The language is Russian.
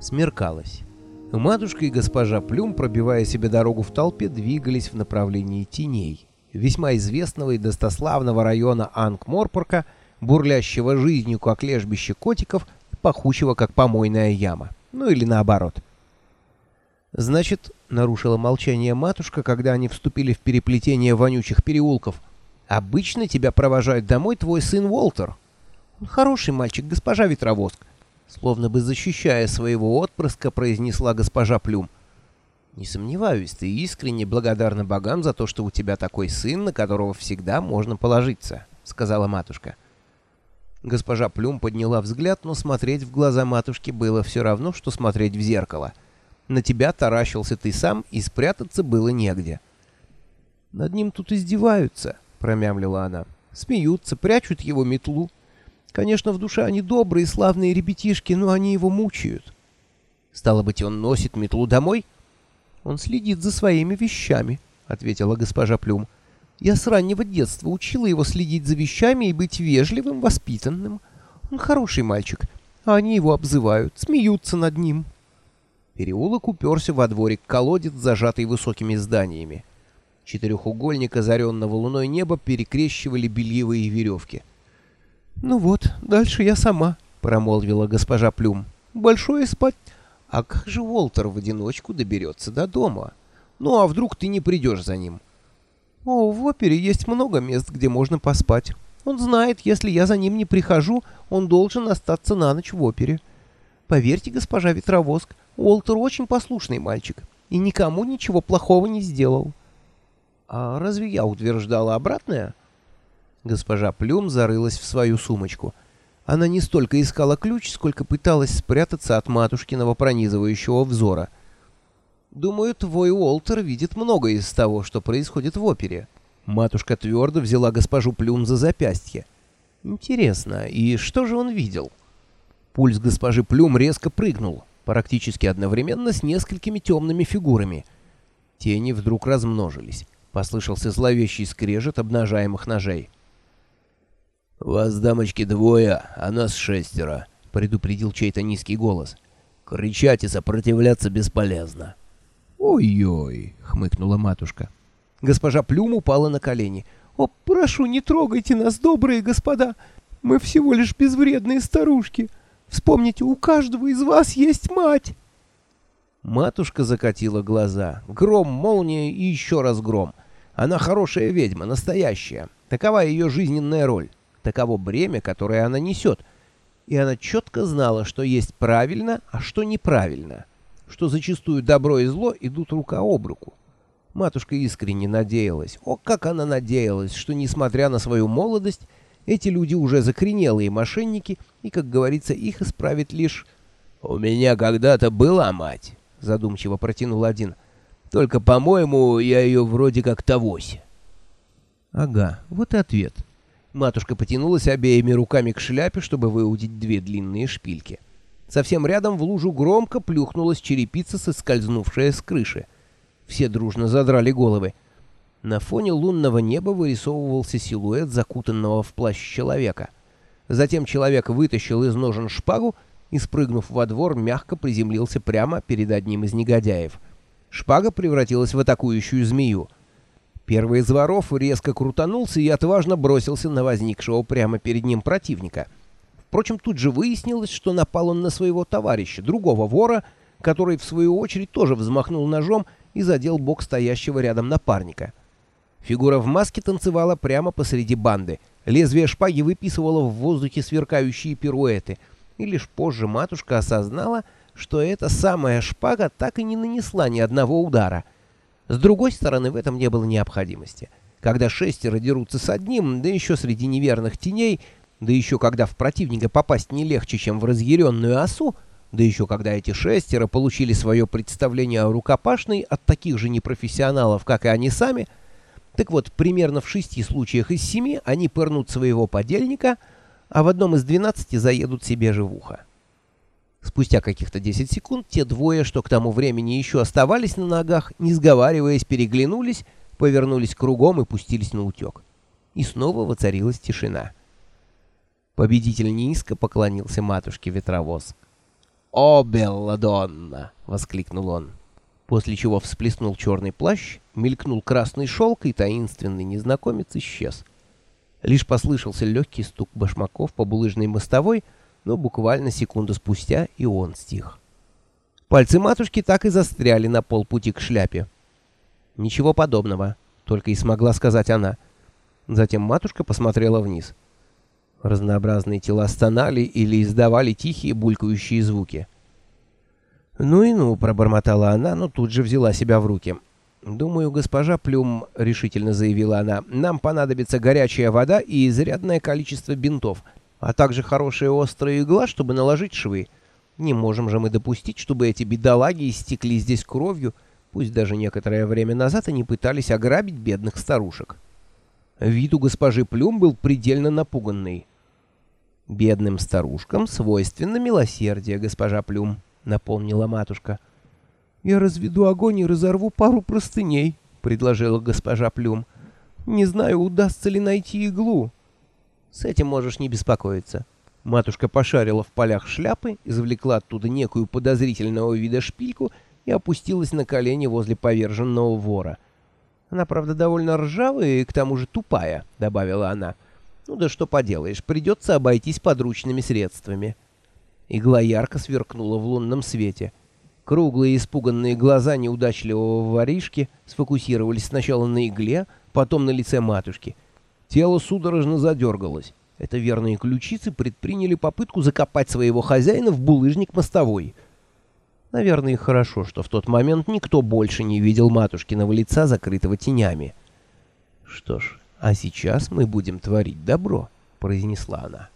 Смеркалось. Матушка и госпожа Плюм, пробивая себе дорогу в толпе, двигались в направлении теней, весьма известного и достославного района Анг-Морпорка, бурлящего жизнью, как лежбище котиков, пахучего, как помойная яма. Ну или наоборот. «Значит, — нарушила молчание матушка, когда они вступили в переплетение вонючих переулков, — обычно тебя провожает домой твой сын Уолтер. Он хороший мальчик, госпожа Ветровоск. Словно бы защищая своего отпрыска, произнесла госпожа Плюм. «Не сомневаюсь, ты искренне благодарна богам за то, что у тебя такой сын, на которого всегда можно положиться», — сказала матушка. Госпожа Плюм подняла взгляд, но смотреть в глаза матушки было все равно, что смотреть в зеркало. На тебя таращился ты сам, и спрятаться было негде. «Над ним тут издеваются», — промямлила она. «Смеются, прячут его метлу». Конечно, в душе они добрые, славные ребятишки, но они его мучают. Стало быть, он носит метлу домой? Он следит за своими вещами, ответила госпожа Плюм. Я с раннего детства учила его следить за вещами и быть вежливым, воспитанным. Он хороший мальчик, а они его обзывают, смеются над ним. Переулок уперся во дворик колодец, зажатый высокими зданиями. Четырехугольник озаренного луной неба перекрещивали бельевые веревки. «Ну вот, дальше я сама», — промолвила госпожа Плюм. «Большое спать. А как же Уолтер в одиночку доберется до дома? Ну а вдруг ты не придешь за ним?» «О, в опере есть много мест, где можно поспать. Он знает, если я за ним не прихожу, он должен остаться на ночь в опере. Поверьте, госпожа Ветровоск, Уолтер очень послушный мальчик и никому ничего плохого не сделал». «А разве я утверждала обратное?» Госпожа Плюм зарылась в свою сумочку. Она не столько искала ключ, сколько пыталась спрятаться от матушкиного пронизывающего взора. «Думаю, твой Уолтер видит многое из того, что происходит в опере». Матушка твердо взяла госпожу Плюм за запястье. «Интересно, и что же он видел?» Пульс госпожи Плюм резко прыгнул, практически одновременно с несколькими темными фигурами. Тени вдруг размножились. Послышался зловещий скрежет обнажаемых ножей. «Вас, дамочки, двое, а нас шестеро», — предупредил чей-то низкий голос. «Кричать и сопротивляться бесполезно». «Ой-ой», — хмыкнула матушка. Госпожа Плюм упала на колени. «О, прошу, не трогайте нас, добрые господа! Мы всего лишь безвредные старушки. Вспомните, у каждого из вас есть мать!» Матушка закатила глаза. Гром, молния и еще раз гром. Она хорошая ведьма, настоящая. Такова ее жизненная роль. Таково бремя, которое она несет. И она четко знала, что есть правильно, а что неправильно. Что зачастую добро и зло идут рука об руку. Матушка искренне надеялась, о, как она надеялась, что, несмотря на свою молодость, эти люди уже закоренелые мошенники, и, как говорится, их исправит лишь... «У меня когда-то была мать», — задумчиво протянул один. «Только, по-моему, я ее вроде как тогось». «Ага, вот и ответ», Матушка потянулась обеими руками к шляпе, чтобы выудить две длинные шпильки. Совсем рядом в лужу громко плюхнулась черепица, соскользнувшая с крыши. Все дружно задрали головы. На фоне лунного неба вырисовывался силуэт закутанного в плащ человека. Затем человек вытащил из ножен шпагу и, спрыгнув во двор, мягко приземлился прямо перед одним из негодяев. Шпага превратилась в атакующую змею — Первый из воров резко крутанулся и отважно бросился на возникшего прямо перед ним противника. Впрочем, тут же выяснилось, что напал он на своего товарища, другого вора, который, в свою очередь, тоже взмахнул ножом и задел бок стоящего рядом напарника. Фигура в маске танцевала прямо посреди банды. Лезвие шпаги выписывало в воздухе сверкающие пируэты. И лишь позже матушка осознала, что эта самая шпага так и не нанесла ни одного удара — с другой стороны, в этом не было необходимости. Когда шестеро дерутся с одним, да еще среди неверных теней, да еще когда в противника попасть не легче, чем в разъяренную осу, да еще когда эти шестеро получили свое представление о рукопашной от таких же непрофессионалов, как и они сами, так вот, примерно в шести случаях из семи они пырнут своего подельника, а в одном из двенадцати заедут себе же в ухо. Спустя каких-то 10 секунд те двое, что к тому времени еще оставались на ногах, не сговариваясь, переглянулись, повернулись кругом и пустились на утек. И снова воцарилась тишина. Победитель низко поклонился матушке ветровоз. «О, Белладонна!» — воскликнул он. После чего всплеснул черный плащ, мелькнул красный шелк, и таинственный незнакомец исчез. Лишь послышался легкий стук башмаков по булыжной мостовой, но буквально секунду спустя и он стих. Пальцы матушки так и застряли на полпути к шляпе. «Ничего подобного», — только и смогла сказать она. Затем матушка посмотрела вниз. Разнообразные тела стонали или издавали тихие булькающие звуки. «Ну и ну», — пробормотала она, но тут же взяла себя в руки. «Думаю, госпожа Плюм», — решительно заявила она, — «нам понадобится горячая вода и изрядное количество бинтов, а также хорошая острая игла, чтобы наложить швы». Не можем же мы допустить, чтобы эти бедолаги истекли здесь кровью, пусть даже некоторое время назад они пытались ограбить бедных старушек. Вид у госпожи Плюм был предельно напуганный. «Бедным старушкам свойственно милосердие, госпожа Плюм», — напомнила матушка. «Я разведу огонь и разорву пару простыней», — предложила госпожа Плюм. «Не знаю, удастся ли найти иглу». «С этим можешь не беспокоиться. Матушка пошарила в полях шляпы, извлекла оттуда некую подозрительного вида шпильку и опустилась на колени возле поверженного вора. «Она, правда, довольно ржавая и к тому же тупая», — добавила она. «Ну да что поделаешь, придется обойтись подручными средствами». Игла ярко сверкнула в лунном свете. Круглые испуганные глаза неудачливого воришки сфокусировались сначала на игле, потом на лице матушки. Тело судорожно задергалось. Это верные ключицы предприняли попытку закопать своего хозяина в булыжник мостовой. Наверное, хорошо, что в тот момент никто больше не видел матушкиного лица, закрытого тенями. «Что ж, а сейчас мы будем творить добро», — произнесла она.